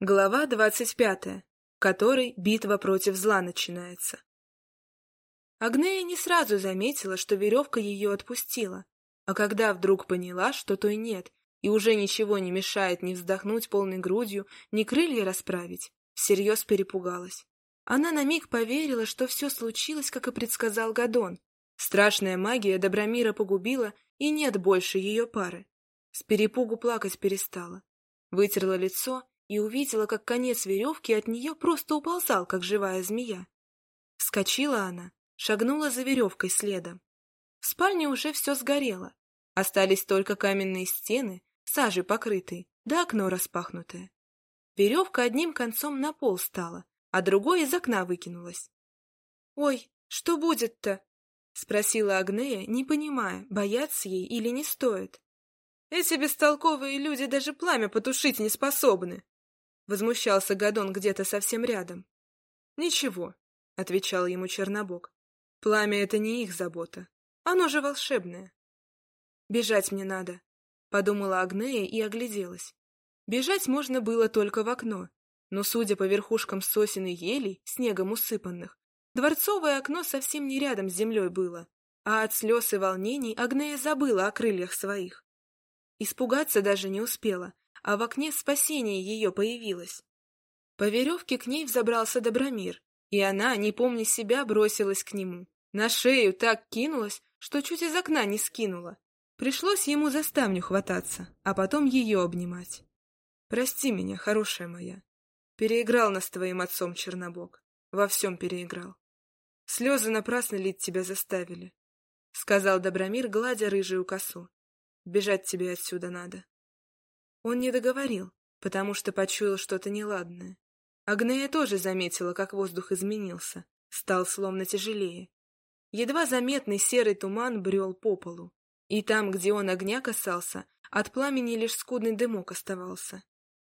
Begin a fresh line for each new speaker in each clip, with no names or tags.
Глава двадцать пятая, в которой битва против зла начинается. Агнея не сразу заметила, что веревка ее отпустила, а когда вдруг поняла, что той нет, и уже ничего не мешает ни вздохнуть полной грудью, ни крылья расправить, всерьез перепугалась. Она на миг поверила, что все случилось, как и предсказал Гадон. Страшная магия Добромира погубила, и нет больше ее пары. С перепугу плакать перестала. Вытерла лицо и увидела, как конец веревки от нее просто уползал, как живая змея. Вскочила она, шагнула за веревкой следом. В спальне уже все сгорело. Остались только каменные стены, сажей покрытые, да окно распахнутое. Веревка одним концом на пол стала, а другой из окна выкинулась. «Ой, что будет-то?» — спросила Агнея, не понимая, бояться ей или не стоит. «Эти бестолковые люди даже пламя потушить не способны!» Возмущался Гадон где-то совсем рядом. «Ничего», — отвечал ему Чернобог. «Пламя — это не их забота. Оно же волшебное». «Бежать мне надо», — подумала Агнея и огляделась. Бежать можно было только в окно, но, судя по верхушкам сосен и елей, снегом усыпанных, дворцовое окно совсем не рядом с землей было, а от слез и волнений Агнея забыла о крыльях своих. Испугаться даже не успела, а в окне спасение ее появилось. По веревке к ней взобрался Добромир, и она, не помня себя, бросилась к нему. На шею так кинулась, что чуть из окна не скинула. Пришлось ему за ставню хвататься, а потом ее обнимать. «Прости меня, хорошая моя. Переиграл нас твоим отцом Чернобог. Во всем переиграл. Слезы напрасно лить тебя заставили», — сказал Добромир, гладя рыжую косу. «Бежать тебе отсюда надо». Он не договорил, потому что почуял что-то неладное. Агнея тоже заметила, как воздух изменился, стал словно тяжелее. Едва заметный серый туман брел по полу, и там, где он огня касался, от пламени лишь скудный дымок оставался.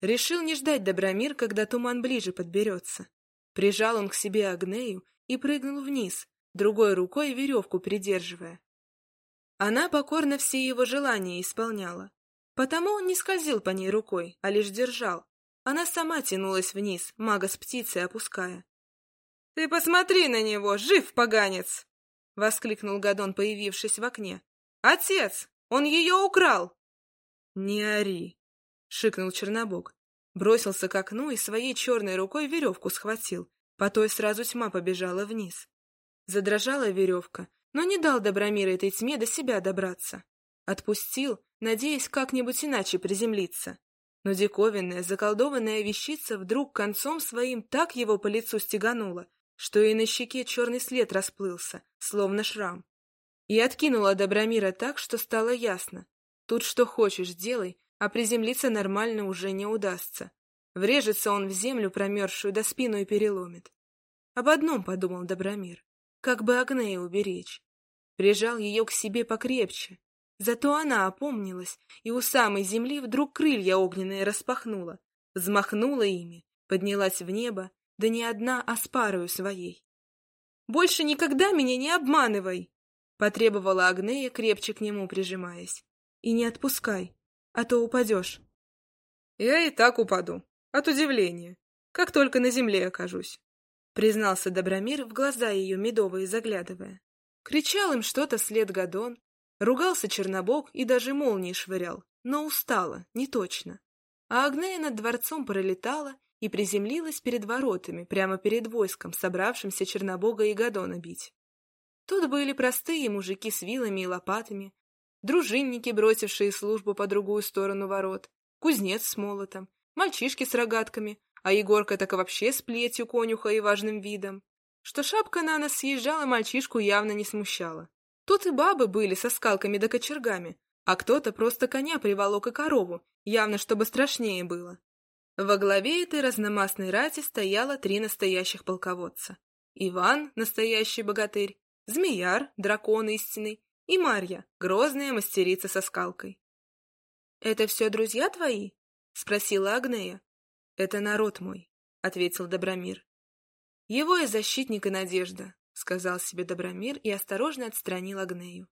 Решил не ждать Добромир, когда туман ближе подберется. Прижал он к себе Агнею и прыгнул вниз, другой рукой веревку придерживая. Она покорно все его желания исполняла, Потому он не скользил по ней рукой, а лишь держал. Она сама тянулась вниз, мага с птицей опуская. — Ты посмотри на него, жив поганец! — воскликнул Гадон, появившись в окне. — Отец! Он ее украл! — Не ори! — шикнул Чернобог. Бросился к окну и своей черной рукой веревку схватил. По той сразу тьма побежала вниз. Задрожала веревка, но не дал Добромира этой тьме до себя добраться. Отпустил, надеясь как-нибудь иначе приземлиться. Но диковинная, заколдованная вещица вдруг концом своим так его по лицу стеганула, что и на щеке черный след расплылся, словно шрам. И откинула Добромира так, что стало ясно. Тут что хочешь делай, а приземлиться нормально уже не удастся. Врежется он в землю промерзшую, до спину и переломит. Об одном подумал Добромир, как бы Агнею уберечь. Прижал ее к себе покрепче, Зато она опомнилась и у самой земли вдруг крылья огненные распахнула, взмахнула ими, поднялась в небо, да не одна, а с парою своей. «Больше никогда меня не обманывай!» — потребовала Агнея, крепче к нему прижимаясь. «И не отпускай, а то упадешь». «Я и так упаду, от удивления, как только на земле окажусь», — признался Добромир, в глаза ее медовые заглядывая. Кричал им что-то след Гадон, Ругался Чернобог и даже молнии швырял, но устала, не точно. А Агнея над дворцом пролетала и приземлилась перед воротами, прямо перед войском, собравшимся Чернобога и Гадона бить. Тут были простые мужики с вилами и лопатами, дружинники, бросившие службу по другую сторону ворот, кузнец с молотом, мальчишки с рогатками, а Егорка так вообще с плетью конюха и важным видом. Что шапка на нас съезжала, мальчишку явно не смущала. Тут и бабы были со скалками да кочергами, а кто-то просто коня приволок и корову, явно чтобы страшнее было. Во главе этой разномастной рати стояло три настоящих полководца. Иван, настоящий богатырь, Змеяр, дракон истинный, и Марья, грозная мастерица со скалкой. — Это все друзья твои? — спросила Агнея. — Это народ мой, — ответил Добромир. Его и защитник, и надежда, сказал себе Добромир и осторожно отстранил Агнею.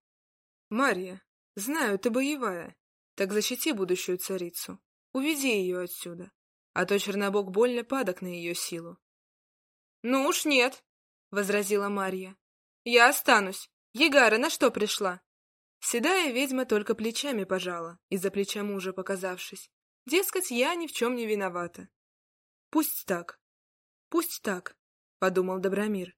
«Марья, знаю, ты боевая. Так защити будущую царицу. Уведи ее отсюда. а то Чернобог больно падок на ее силу. — Ну уж нет, — возразила Марья. — Я останусь. Егара на что пришла? Седая ведьма только плечами пожала, из-за плеча мужа показавшись. Дескать, я ни в чем не виновата. — Пусть так. Пусть так, — подумал Добромир. —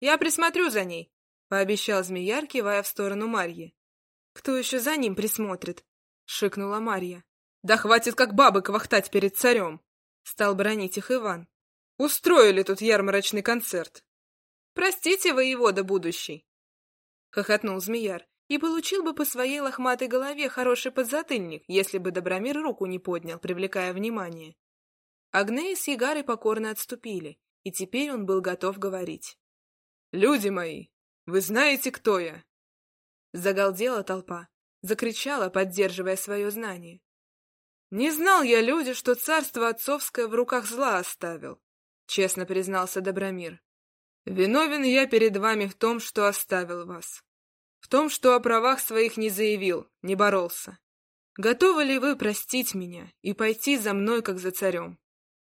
Я присмотрю за ней, — пообещал змеяр, кивая в сторону Марьи. — Кто еще за ним присмотрит? — шикнула Марья. — Да хватит как бабы квахтать перед царем! — стал бронить их Иван. — Устроили тут ярмарочный концерт. — Простите, воевода будущий! — хохотнул змеяр и получил бы по своей лохматой голове хороший подзатыльник, если бы Добромир руку не поднял, привлекая внимание. Агнея с Ягарой покорно отступили, и теперь он был готов говорить. «Люди мои, вы знаете, кто я?» Загалдела толпа, закричала, поддерживая свое знание. «Не знал я, люди, что царство отцовское в руках зла оставил», — честно признался Добромир. «Виновен я перед вами в том, что оставил вас. В том, что о правах своих не заявил, не боролся. Готовы ли вы простить меня и пойти за мной, как за царем?»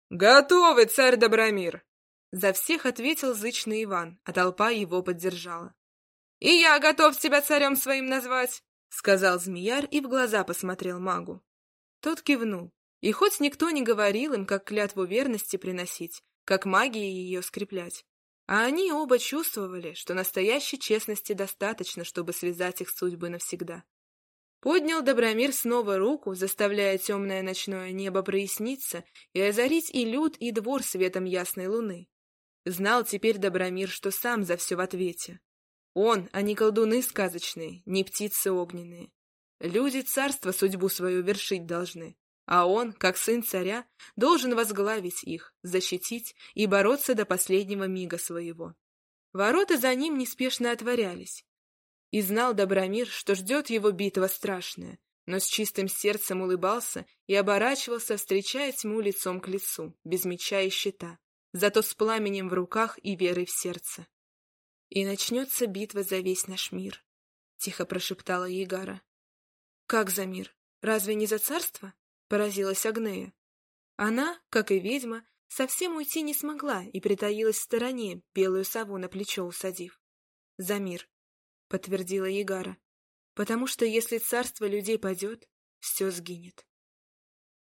«Готовы, царь Добромир!» За всех ответил зычный Иван, а толпа его поддержала. «И я готов тебя царем своим назвать!» — сказал змеяр и в глаза посмотрел магу. Тот кивнул, и хоть никто не говорил им, как клятву верности приносить, как магией ее скреплять, а они оба чувствовали, что настоящей честности достаточно, чтобы связать их судьбы навсегда. Поднял Добромир снова руку, заставляя темное ночное небо проясниться и озарить и люд, и двор светом ясной луны. Знал теперь Добромир, что сам за все в ответе. Он, а не колдуны сказочные, не птицы огненные. Люди царства судьбу свою вершить должны, а он, как сын царя, должен возглавить их, защитить и бороться до последнего мига своего. Ворота за ним неспешно отворялись, и знал Добромир, что ждет его битва страшная, но с чистым сердцем улыбался и оборачивался, встречая тьму лицом к лицу, без меча и щита, зато с пламенем в руках и верой в сердце. «И начнется битва за весь наш мир», — тихо прошептала Егара. «Как за мир? Разве не за царство?» — поразилась Агнея. Она, как и ведьма, совсем уйти не смогла и притаилась в стороне, белую сову на плечо усадив. «За мир», — подтвердила Егара, — потому что если царство людей падет, все сгинет.